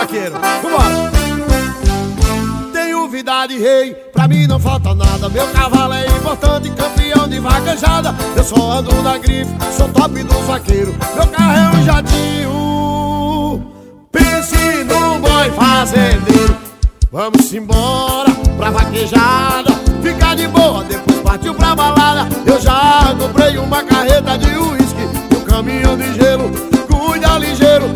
vaqueiro. Vambora! Tenho vida de rei, pra mim não falta nada. Meu cavalo é importante, campeão de vaquejada. Eu só ando na grife, sou top dos vaqueiros. Meu carro é um jatinho. Pense num boy fazendeiro. Vamos embora pra vaquejada. Fica de boa, depois partiu pra balada. Eu já comprei uma carreta de uísque e um caminhão de gelo. Cuida ligeiro,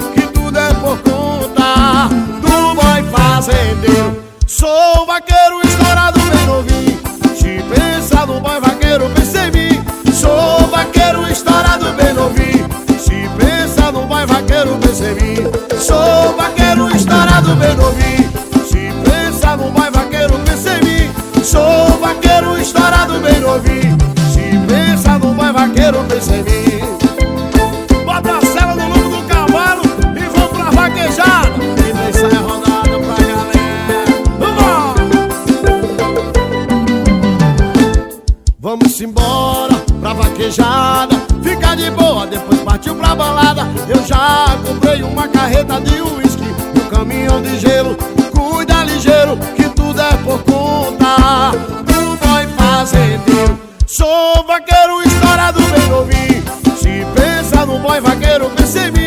Sou vaqueiro estourado bem novinho. Se pensa no boy vaqueiro, pensa em mim. Sou vaqueiro estourado bem novinho. Se pensa no boy vaqueiro, pensa em mim. Bota a cela no lombo do cavalo e vamos pra vaquejada. E daí sai rodada pra galera. Vamos embora pra vaquejada Fica de boa, depois partiu pra balada Eu já comprei uma carreta de uísque E caminhão de gelo Cuida ligeiro, que tudo é por conta Do boy fazendeiro. Sou vaqueiro estourado bem novinho Se pensa no boy vaqueiro, pensa em mim